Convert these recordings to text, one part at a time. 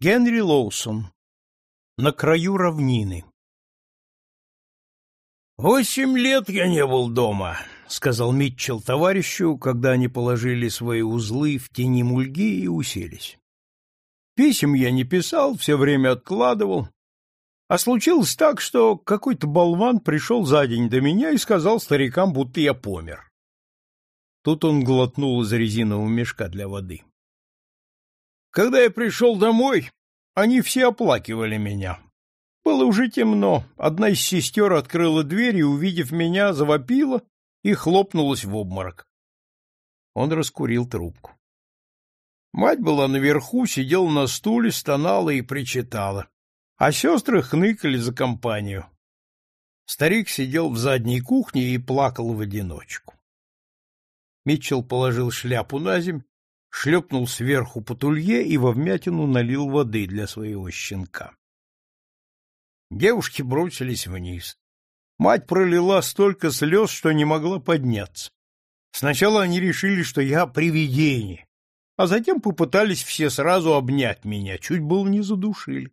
Генри Лоусон. На краю равнины. «Восемь лет я не был дома», — сказал Митчелл товарищу, когда они положили свои узлы в тени мульги и уселись. «Писем я не писал, все время откладывал. А случилось так, что какой-то болван пришел за день до меня и сказал старикам, будто я помер». Тут он глотнул из резинового мешка для воды. Когда я пришел домой, они все оплакивали меня. Было уже темно. Одна из сестер открыла дверь и, увидев меня, завопила и хлопнулась в обморок. Он раскурил трубку. Мать была наверху, сидела на стуле, стонала и причитала, а сестры хныкали за компанию. Старик сидел в задней кухне и плакал в одиночку. Митчелл положил шляпу на земь шлепнул сверху по тулье и во вмятину налил воды для своего щенка. Девушки бросились вниз. Мать пролила столько слез, что не могла подняться. Сначала они решили, что я привидение, а затем попытались все сразу обнять меня, чуть было не задушили.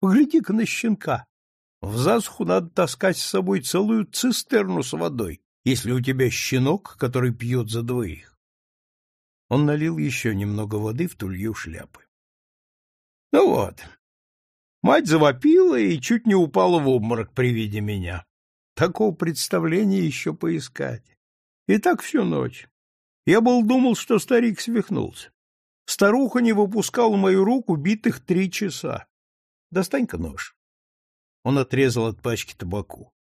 Погляди-ка на щенка. В засуху надо таскать с собой целую цистерну с водой, если у тебя щенок, который пьет за двоих. Он налил еще немного воды в тулью шляпы. Ну вот. Мать завопила и чуть не упала в обморок при виде меня. Такого представления еще поискать. И так всю ночь. Я был думал, что старик свихнулся. Старуха не выпускала мою руку битых три часа. Достань-ка нож. Он отрезал от пачки табаку.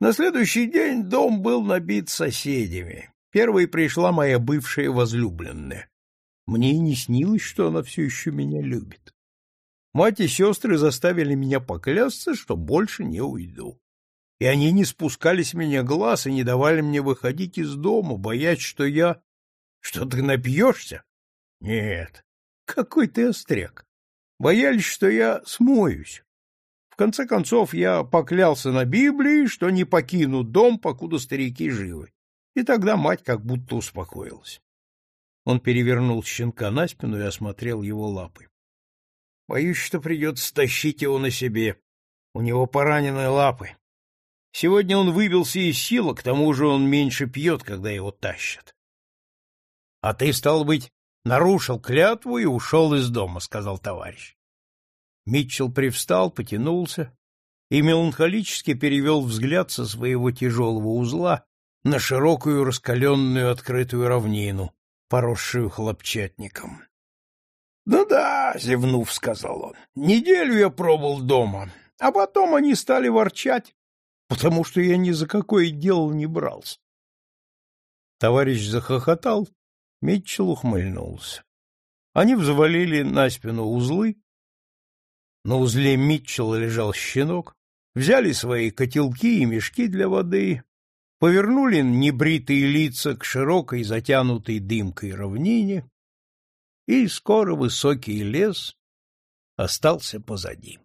На следующий день дом был набит соседями. Первой пришла моя бывшая возлюбленная. Мне и не снилось, что она все еще меня любит. Мать и сестры заставили меня поклясться, что больше не уйду. И они не спускали с меня глаз и не давали мне выходить из дома, боясь, что я... Что ты напьешься? Нет. Какой ты остряк. Боялись, что я смоюсь. В конце концов, я поклялся на Библии, что не покину дом, покуда старики живы. И тогда мать как будто успокоилась. Он перевернул щенка на спину и осмотрел его лапы. Боюсь, что придется тащить его на себе. У него пораненные лапы. Сегодня он выбился из сил, к тому же он меньше пьет, когда его тащат. — А ты, стал быть, нарушил клятву и ушел из дома, — сказал товарищ. Митчелл привстал, потянулся и меланхолически перевел взгляд со своего тяжелого узла на широкую раскаленную открытую равнину, поросшую хлопчатником. — Ну да, — зевнув, сказал он, — неделю я пробыл дома, а потом они стали ворчать, потому что я ни за какое дело не брался. Товарищ захохотал, Митчелл ухмыльнулся. Они взвалили на спину узлы. На узле Митчелла лежал щенок, взяли свои котелки и мешки для воды, повернули небритые лица к широкой, затянутой дымкой равнине, и скоро высокий лес остался позади.